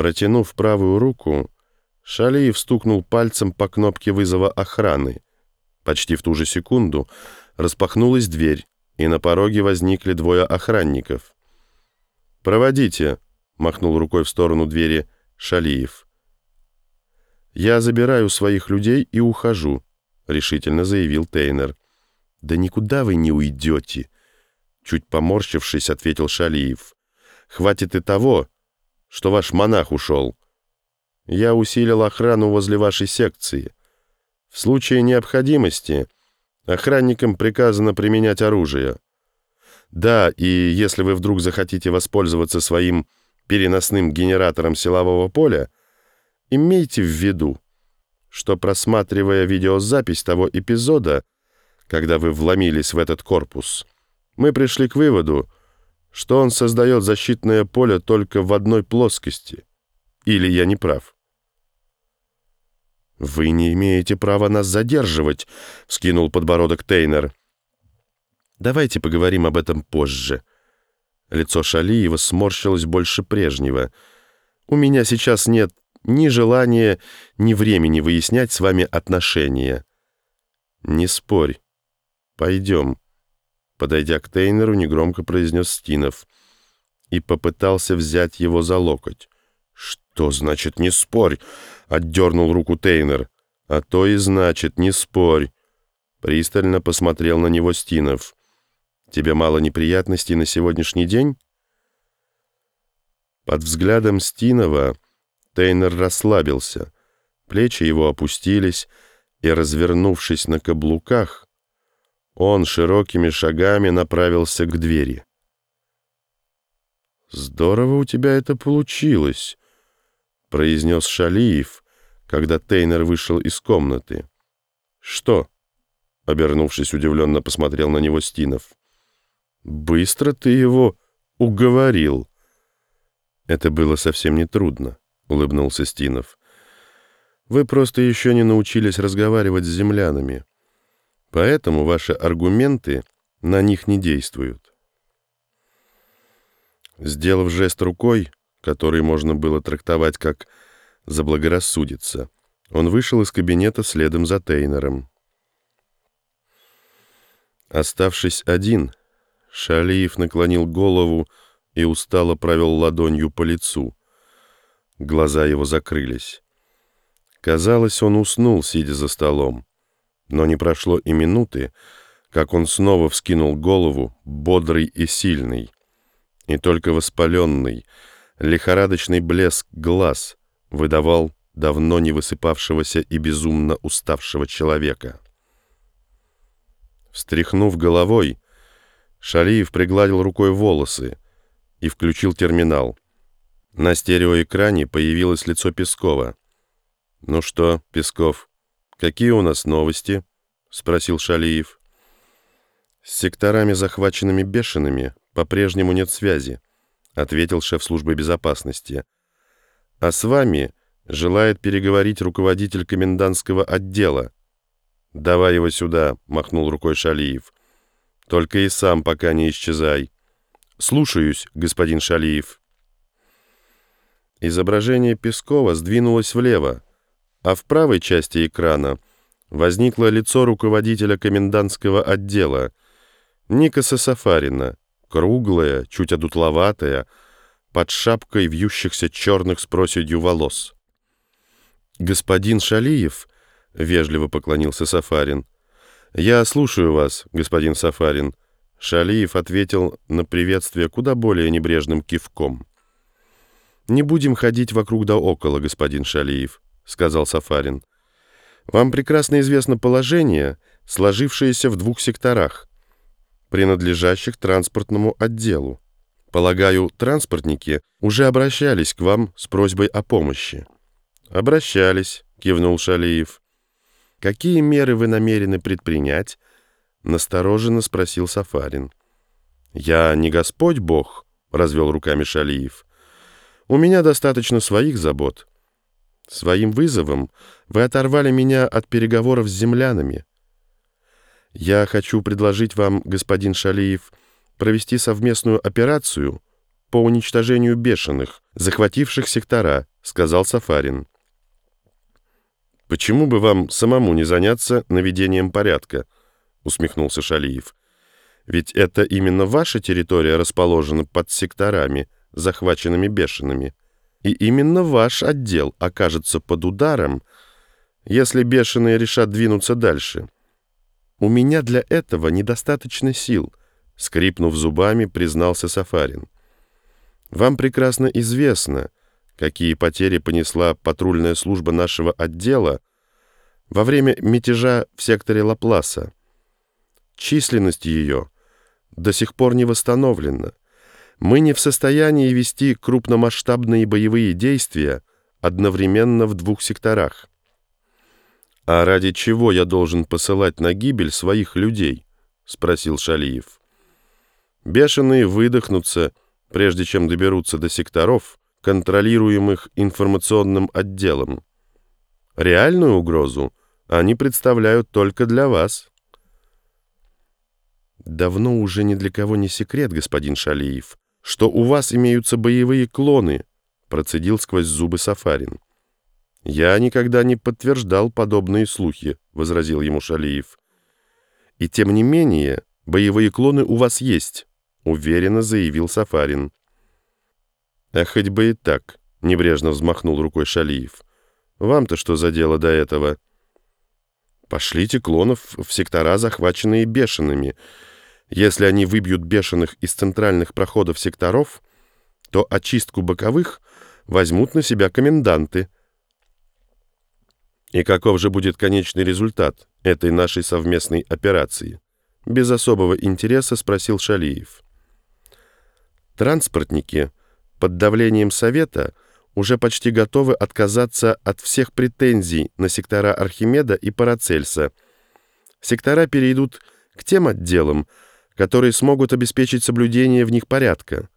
Протянув правую руку, Шалиев стукнул пальцем по кнопке вызова охраны. Почти в ту же секунду распахнулась дверь, и на пороге возникли двое охранников. «Проводите», — махнул рукой в сторону двери Шалиев. «Я забираю своих людей и ухожу», — решительно заявил Тейнер. «Да никуда вы не уйдете», — чуть поморщившись, ответил Шалиев. «Хватит и того, что ваш монах ушел. Я усилил охрану возле вашей секции. В случае необходимости охранникам приказано применять оружие. Да, и если вы вдруг захотите воспользоваться своим переносным генератором силового поля, имейте в виду, что просматривая видеозапись того эпизода, когда вы вломились в этот корпус, мы пришли к выводу, что он создает защитное поле только в одной плоскости. Или я не прав? «Вы не имеете права нас задерживать», — вскинул подбородок Тейнер. «Давайте поговорим об этом позже». Лицо Шалиева сморщилось больше прежнего. «У меня сейчас нет ни желания, ни времени выяснять с вами отношения». «Не спорь. Пойдем». Подойдя к Тейнеру, негромко произнес Стинов и попытался взять его за локоть. «Что значит «не спорь»?» — отдернул руку Тейнер. «А то и значит «не спорь». Пристально посмотрел на него Стинов. «Тебе мало неприятностей на сегодняшний день?» Под взглядом Стинова Тейнер расслабился. Плечи его опустились, и, развернувшись на каблуках, он широкими шагами направился к двери. «Здорово у тебя это получилось», — произнес Шалиев, когда Тейнер вышел из комнаты. «Что?» — обернувшись, удивленно посмотрел на него Стинов. «Быстро ты его уговорил». «Это было совсем нетрудно», — улыбнулся Стинов. «Вы просто еще не научились разговаривать с землянами». Поэтому ваши аргументы на них не действуют. Сделав жест рукой, который можно было трактовать как «заблагорассудится», он вышел из кабинета следом за Тейнером. Оставшись один, Шалиев наклонил голову и устало провел ладонью по лицу. Глаза его закрылись. Казалось, он уснул, сидя за столом. Но не прошло и минуты, как он снова вскинул голову, бодрый и сильный. И только воспаленный, лихорадочный блеск глаз выдавал давно не высыпавшегося и безумно уставшего человека. Встряхнув головой, Шалиев пригладил рукой волосы и включил терминал. На стереоэкране появилось лицо Пескова. «Ну что, Песков, «Какие у нас новости?» — спросил Шалиев. «С секторами, захваченными бешеными, по-прежнему нет связи», — ответил шеф службы безопасности. «А с вами желает переговорить руководитель комендантского отдела». «Давай его сюда», — махнул рукой Шалиев. «Только и сам пока не исчезай». «Слушаюсь, господин Шалиев». Изображение Пескова сдвинулось влево, а в правой части экрана возникло лицо руководителя комендантского отдела, Никаса Сафарина, круглая, чуть одутловатая, под шапкой вьющихся черных с проседью волос. «Господин Шалиев», — вежливо поклонился Сафарин, — «я слушаю вас, господин Сафарин». Шалиев ответил на приветствие куда более небрежным кивком. «Не будем ходить вокруг да около, господин Шалиев сказал Сафарин. «Вам прекрасно известно положение, сложившееся в двух секторах, принадлежащих транспортному отделу. Полагаю, транспортники уже обращались к вам с просьбой о помощи». «Обращались», — кивнул Шалиев. «Какие меры вы намерены предпринять?» — настороженно спросил Сафарин. «Я не Господь Бог», — развел руками Шалиев. «У меня достаточно своих забот». Своим вызовом вы оторвали меня от переговоров с землянами. Я хочу предложить вам, господин Шалиев, провести совместную операцию по уничтожению бешеных, захвативших сектора», — сказал Сафарин. «Почему бы вам самому не заняться наведением порядка?» — усмехнулся Шалиев. «Ведь это именно ваша территория расположена под секторами, захваченными бешеными. И именно ваш отдел окажется под ударом, если бешеные решат двинуться дальше. У меня для этого недостаточно сил», — скрипнув зубами, признался Сафарин. «Вам прекрасно известно, какие потери понесла патрульная служба нашего отдела во время мятежа в секторе Лапласа. Численность ее до сих пор не восстановлена. Мы не в состоянии вести крупномасштабные боевые действия одновременно в двух секторах. «А ради чего я должен посылать на гибель своих людей?» — спросил Шалиев. «Бешеные выдохнутся, прежде чем доберутся до секторов, контролируемых информационным отделом. Реальную угрозу они представляют только для вас. Давно уже ни для кого не секрет, господин Шалиев, что у вас имеются боевые клоны, процедил сквозь зубы Сафарин. Я никогда не подтверждал подобные слухи, возразил ему Шалиев. И тем не менее, боевые клоны у вас есть, уверенно заявил Сафарин. «А хоть бы и так», — небрежно взмахнул рукой Шалиев. «Вам-то что за дело до этого?» «Пошлите клонов в сектора, захваченные бешеными. Если они выбьют бешеных из центральных проходов секторов, то очистку боковых возьмут на себя коменданты». «И каков же будет конечный результат этой нашей совместной операции?» Без особого интереса спросил Шалиев. «Транспортники...» под давлением Совета уже почти готовы отказаться от всех претензий на сектора Архимеда и Парацельса. Сектора перейдут к тем отделам, которые смогут обеспечить соблюдение в них порядка.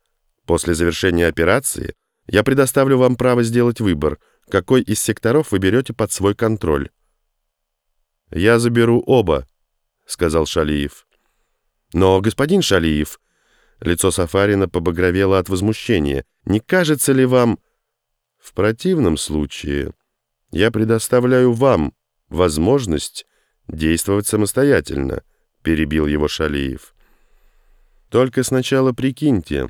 После завершения операции я предоставлю вам право сделать выбор, какой из секторов вы берете под свой контроль. «Я заберу оба», — сказал Шалиев. «Но, господин Шалиев», Лицо Сафарина побагровело от возмущения. «Не кажется ли вам...» «В противном случае я предоставляю вам возможность действовать самостоятельно», — перебил его Шалиев. «Только сначала прикиньте,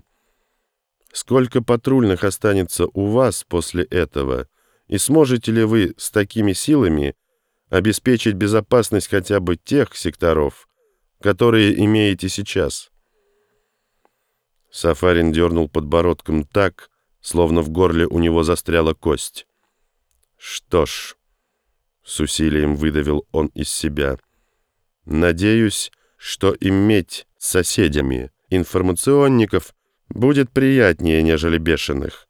сколько патрульных останется у вас после этого, и сможете ли вы с такими силами обеспечить безопасность хотя бы тех секторов, которые имеете сейчас?» Сафарин дернул подбородком так, словно в горле у него застряла кость. «Что ж», — с усилием выдавил он из себя, — «надеюсь, что иметь соседями информационников будет приятнее, нежели бешеных.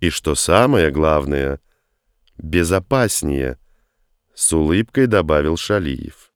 И что самое главное, безопаснее», — с улыбкой добавил Шалиев.